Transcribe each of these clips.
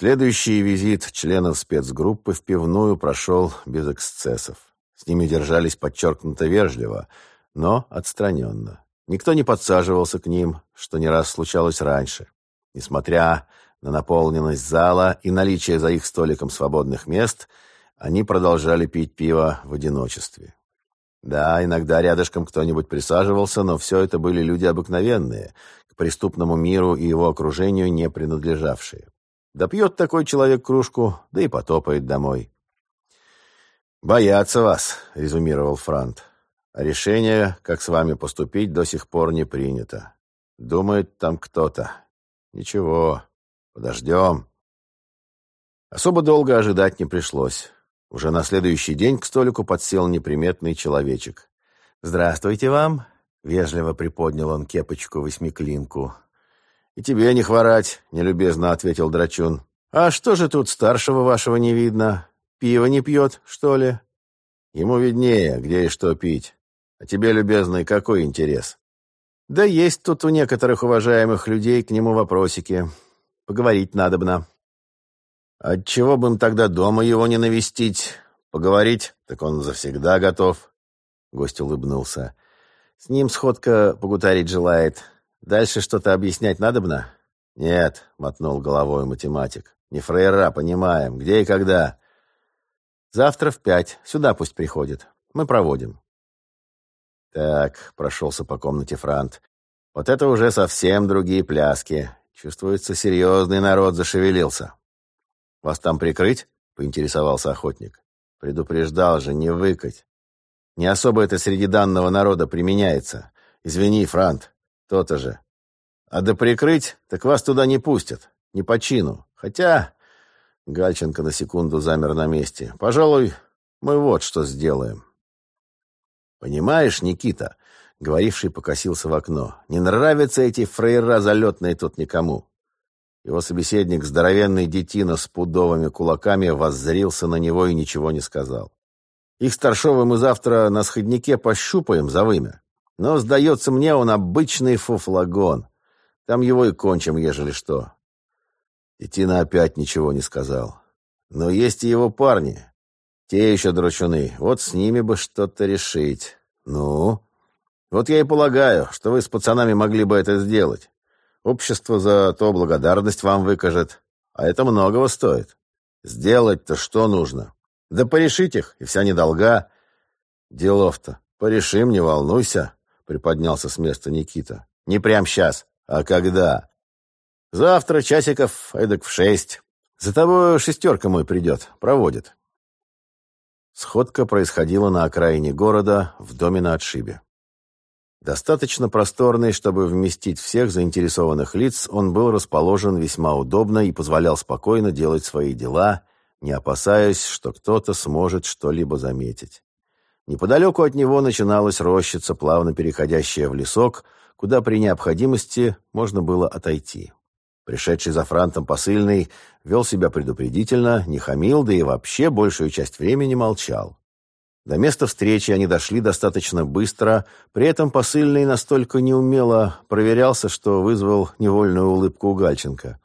Следующий визит членов спецгруппы в пивную прошел без эксцессов. С ними держались подчеркнуто вежливо, но отстраненно. Никто не подсаживался к ним, что не раз случалось раньше. Несмотря на наполненность зала и наличие за их столиком свободных мест, они продолжали пить пиво в одиночестве. Да, иногда рядышком кто-нибудь присаживался, но все это были люди обыкновенные, к преступному миру и его окружению не принадлежавшие. Допьет такой человек кружку, да и потопает домой. «Боятся вас», — резюмировал Франт. «А решение, как с вами поступить, до сих пор не принято. Думает там кто-то. Ничего, подождем». Особо долго ожидать не пришлось. Уже на следующий день к столику подсел неприметный человечек. «Здравствуйте вам!» — вежливо приподнял он кепочку-восьмиклинку. «И тебе не хворать», — нелюбезно ответил Драчун. «А что же тут старшего вашего не видно? Пиво не пьет, что ли?» «Ему виднее, где и что пить. А тебе, любезный, какой интерес?» «Да есть тут у некоторых уважаемых людей к нему вопросики. Поговорить надобно». «Отчего бы им тогда дома его не навестить? Поговорить? Так он завсегда готов». Гость улыбнулся. «С ним сходка погутарить желает. Дальше что-то объяснять надобно? Нет, мотнул головой математик. Не фраера, понимаем. Где и когда? Завтра в пять. Сюда пусть приходит. Мы проводим. Так, прошелся по комнате Франт. Вот это уже совсем другие пляски. Чувствуется, серьезный народ зашевелился. Вас там прикрыть? Поинтересовался охотник. Предупреждал же, не выкать. Не особо это среди данного народа применяется. Извини, Франт, то-то же. А да прикрыть, так вас туда не пустят. Не по чину. Хотя... Гальченко на секунду замер на месте. Пожалуй, мы вот что сделаем. Понимаешь, Никита, говоривший покосился в окно, не нравятся эти фрейра залетные тут никому. Его собеседник, здоровенный детина с пудовыми кулаками, воззрился на него и ничего не сказал. Их старшего мы завтра на сходнике пощупаем за вымя. Но, сдается мне, он обычный фуфлагон. Там его и кончим, ежели что. И Тина опять ничего не сказал. Но есть и его парни. Те еще дрочуны. Вот с ними бы что-то решить. Ну? Вот я и полагаю, что вы с пацанами могли бы это сделать. Общество за то благодарность вам выкажет. А это многого стоит. Сделать-то что нужно? Да порешить их, и вся недолга. Делов-то. Порешим, не волнуйся приподнялся с места Никита. «Не прям сейчас, а когда?» «Завтра часиков эдак в шесть. За тобой шестерка мой придет, проводит». Сходка происходила на окраине города, в доме на отшибе. Достаточно просторный, чтобы вместить всех заинтересованных лиц, он был расположен весьма удобно и позволял спокойно делать свои дела, не опасаясь, что кто-то сможет что-либо заметить. Неподалеку от него начиналась рощица, плавно переходящая в лесок, куда при необходимости можно было отойти. Пришедший за франтом посыльный вел себя предупредительно, не хамил, да и вообще большую часть времени молчал. До места встречи они дошли достаточно быстро, при этом посыльный настолько неумело проверялся, что вызвал невольную улыбку у Гальченко.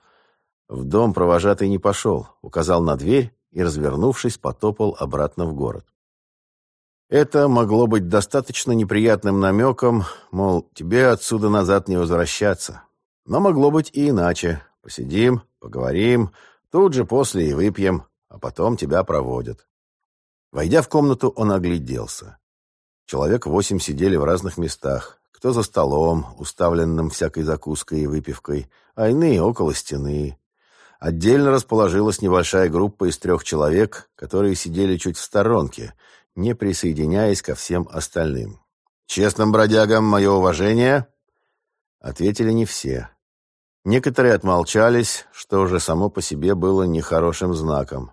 В дом провожатый не пошел, указал на дверь и, развернувшись, потопал обратно в город. Это могло быть достаточно неприятным намеком, мол, тебе отсюда назад не возвращаться. Но могло быть и иначе. Посидим, поговорим, тут же после и выпьем, а потом тебя проводят. Войдя в комнату, он огляделся. Человек восемь сидели в разных местах. Кто за столом, уставленным всякой закуской и выпивкой, а иные около стены. Отдельно расположилась небольшая группа из трех человек, которые сидели чуть в сторонке — не присоединяясь ко всем остальным. «Честным бродягам мое уважение!» Ответили не все. Некоторые отмолчались, что уже само по себе было нехорошим знаком.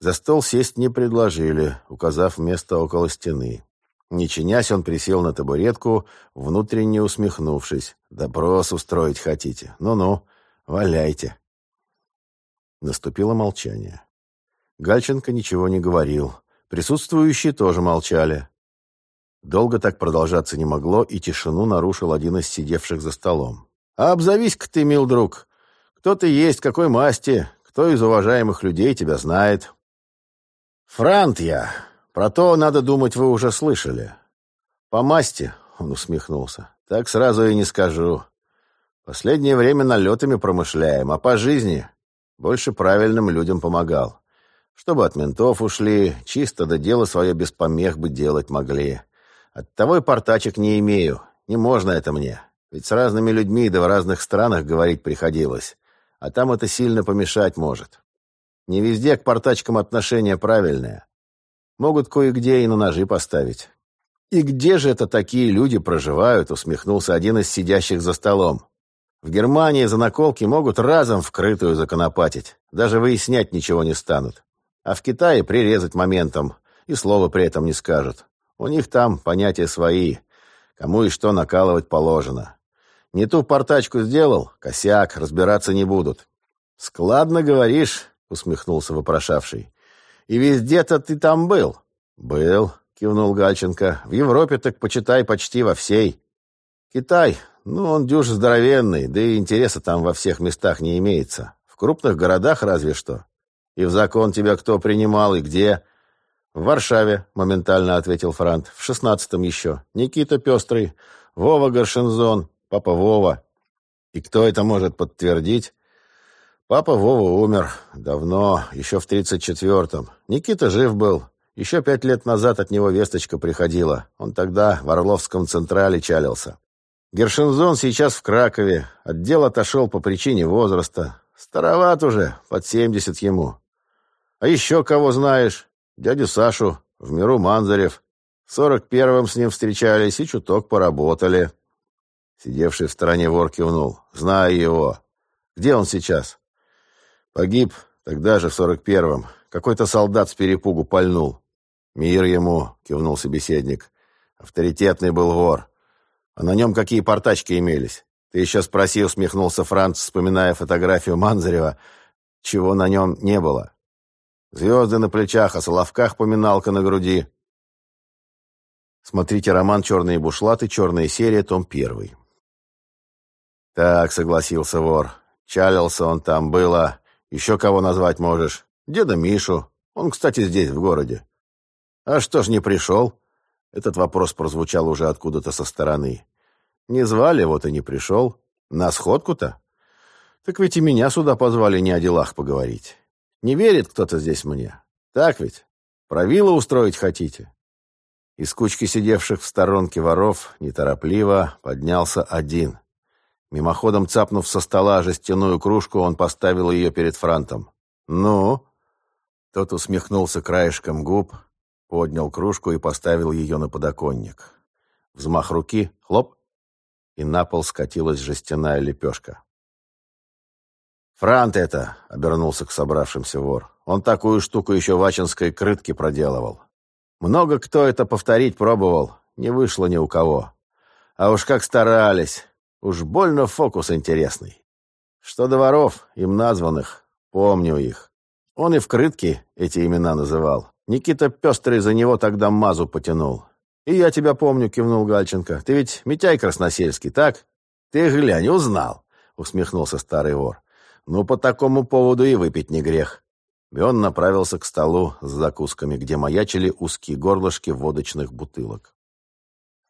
За стол сесть не предложили, указав место около стены. Не чинясь, он присел на табуретку, внутренне усмехнувшись. «Допрос устроить хотите? Ну-ну, валяйте». Наступило молчание. Гальченко ничего не говорил. Присутствующие тоже молчали. Долго так продолжаться не могло, и тишину нарушил один из сидевших за столом. «А обзовись-ка ты, мил друг. Кто ты есть, какой масти, Кто из уважаемых людей тебя знает?» «Франт я. Про то, надо думать, вы уже слышали. По масти, — он усмехнулся, — так сразу и не скажу. Последнее время налетами промышляем, а по жизни больше правильным людям помогал. Чтобы от ментов ушли, чисто до дела свое без помех бы делать могли. Оттого и портачек не имею. Не можно это мне. Ведь с разными людьми да в разных странах говорить приходилось. А там это сильно помешать может. Не везде к портачкам отношение правильное. Могут кое-где и на ножи поставить. «И где же это такие люди проживают?» — усмехнулся один из сидящих за столом. «В Германии за наколки могут разом вкрытую законопатить. Даже выяснять ничего не станут. А в Китае прирезать моментом. И слова при этом не скажут. У них там понятия свои. Кому и что накалывать положено. Не ту портачку сделал, косяк, разбираться не будут. «Складно говоришь», — усмехнулся вопрошавший. «И везде-то ты там был?» «Был», — кивнул Гальченко. «В Европе так почитай почти во всей. Китай, ну, он дюж здоровенный, да и интереса там во всех местах не имеется. В крупных городах разве что. И в закон тебя кто принимал и где?» «В Варшаве», — моментально ответил Франт. «В шестнадцатом еще. Никита Пестрый, Вова Горшензон, папа Вова». «И кто это может подтвердить?» «Папа Вова умер. Давно, еще в тридцать четвертом. Никита жив был. Еще пять лет назад от него весточка приходила. Он тогда в Орловском Централе чалился. Гершензон сейчас в Кракове. Отдел отошел по причине возраста. Староват уже, под семьдесят ему. А еще кого знаешь?» дядю Сашу, в миру Манзарев. Сорок первом с ним встречались и чуток поработали. Сидевший в стороне вор кивнул. Знаю его. Где он сейчас? Погиб тогда же, в сорок первом. Какой-то солдат с перепугу пальнул. Мир ему, кивнул собеседник. Авторитетный был вор. А на нем какие портачки имелись? Ты еще спроси, усмехнулся Франц, вспоминая фотографию Манзарева, чего на нем не было. Звезды на плечах, а соловках поминалка на груди. Смотрите роман «Черные бушлаты», «Черная серия», том первый. Так, согласился вор. Чалился он там, было. Еще кого назвать можешь? Деда Мишу. Он, кстати, здесь, в городе. А что ж не пришел? Этот вопрос прозвучал уже откуда-то со стороны. Не звали, вот и не пришел. На сходку-то? Так ведь и меня сюда позвали не о делах поговорить. Не верит кто-то здесь мне. Так ведь? Про виллу устроить хотите?» Из кучки сидевших в сторонке воров неторопливо поднялся один. Мимоходом цапнув со стола жестяную кружку, он поставил ее перед франтом. «Ну?» Тот усмехнулся краешком губ, поднял кружку и поставил ее на подоконник. Взмах руки, хлоп, и на пол скатилась жестяная лепешка. «Франт это!» — обернулся к собравшимся вор. «Он такую штуку еще в Ачинской крытке проделывал. Много кто это повторить пробовал, не вышло ни у кого. А уж как старались, уж больно фокус интересный. Что до воров, им названных, помню их. Он и в крытке эти имена называл. Никита Пестрый за него тогда мазу потянул. «И я тебя помню», — кивнул Гальченко. «Ты ведь Митяй Красносельский, так?» «Ты глянь, узнал», — усмехнулся старый вор. Ну, по такому поводу и выпить не грех. И он направился к столу с закусками, где маячили узкие горлышки водочных бутылок.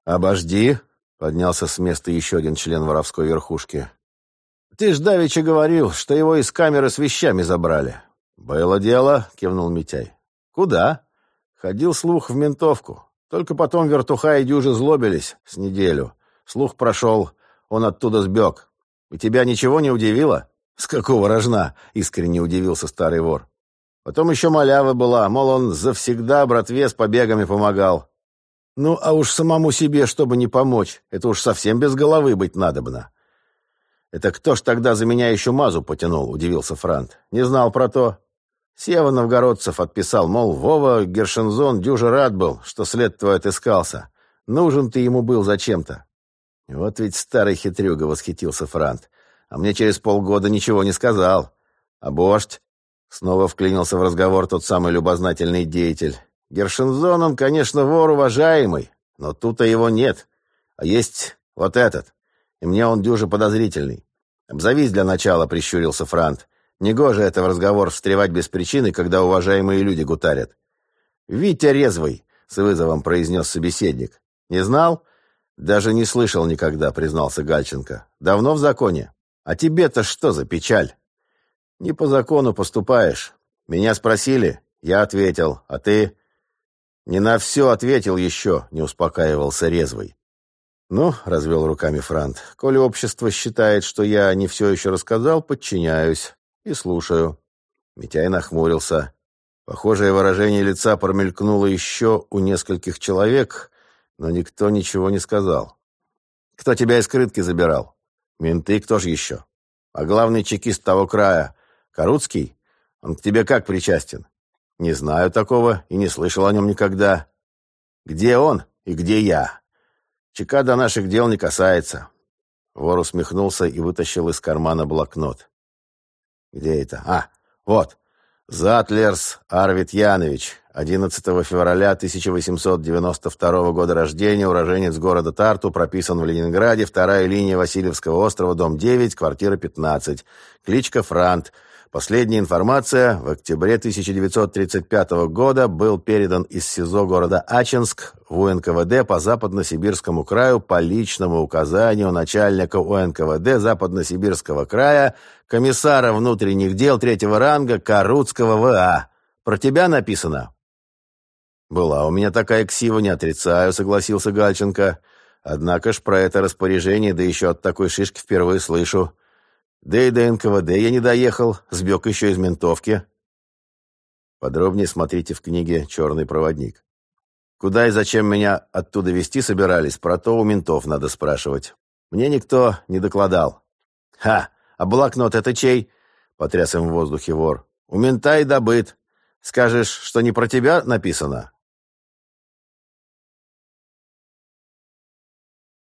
«Обожди!» — поднялся с места еще один член воровской верхушки. «Ты ж давеча говорил, что его из камеры с вещами забрали». «Было дело», — кивнул Митяй. «Куда?» «Ходил слух в ментовку. Только потом вертуха и дюжи злобились с неделю. Слух прошел, он оттуда сбег. И тебя ничего не удивило?» «С какого рожна?» — искренне удивился старый вор. Потом еще малява была, мол, он завсегда братве с побегами помогал. Ну, а уж самому себе, чтобы не помочь, это уж совсем без головы быть надобно. «Это кто ж тогда за меня еще мазу потянул?» — удивился Франт. «Не знал про то». Сева Новгородцев отписал, мол, Вова Гершензон дюже рад был, что след твой отыскался. Нужен ты ему был зачем-то. Вот ведь старый хитрюга, — восхитился Франт а мне через полгода ничего не сказал. А вождь?» Снова вклинился в разговор тот самый любознательный деятель. «Гершензон, он, конечно, вор уважаемый, но тут-то его нет. А есть вот этот, и мне он дюже подозрительный. Обзовись для начала», — прищурился Франт. Негоже это в разговор встревать без причины, когда уважаемые люди гутарят. «Витя резвый», — с вызовом произнес собеседник. «Не знал?» «Даже не слышал никогда», — признался Гальченко. «Давно в законе? А тебе-то что за печаль?» «Не по закону поступаешь. Меня спросили, я ответил. А ты?» «Не на все ответил еще», — не успокаивался резвый. «Ну», — развел руками Франт, — «коли общество считает, что я не все еще рассказал, подчиняюсь и слушаю». Митяй нахмурился. Похожее выражение лица промелькнуло еще у нескольких человек, но никто ничего не сказал. «Кто тебя из крытки забирал?» «Менты, кто же еще?» «А главный чекист того края, Каруцкий? Он к тебе как причастен?» «Не знаю такого и не слышал о нем никогда». «Где он и где я?» «ЧК до наших дел не касается». Вор усмехнулся и вытащил из кармана блокнот. «Где это? А, вот. Затлерс Арвид Янович, 11 февраля 1892 года рождения, уроженец города Тарту, прописан в Ленинграде, вторая линия Васильевского острова, дом 9, квартира 15. Кличка Франт. Последняя информация. В октябре 1935 года был передан из СИЗО города Ачинск в УНКВД по Западно-Сибирскому краю по личному указанию начальника УНКВД Западно-Сибирского края, комиссара внутренних дел третьего ранга Карутского ВА. Про тебя написано?» «Была у меня такая ксива, не отрицаю», — согласился Гальченко. «Однако ж про это распоряжение, да еще от такой шишки впервые слышу. Да и до НКВД я не доехал, сбег еще из ментовки. Подробнее смотрите в книге «Черный проводник». Куда и зачем меня оттуда везти собирались, про то у ментов надо спрашивать. Мне никто не докладал. «Ха! А блокнот это чей?» — потряс им в воздухе вор. «У мента и добыт. Скажешь, что не про тебя написано?»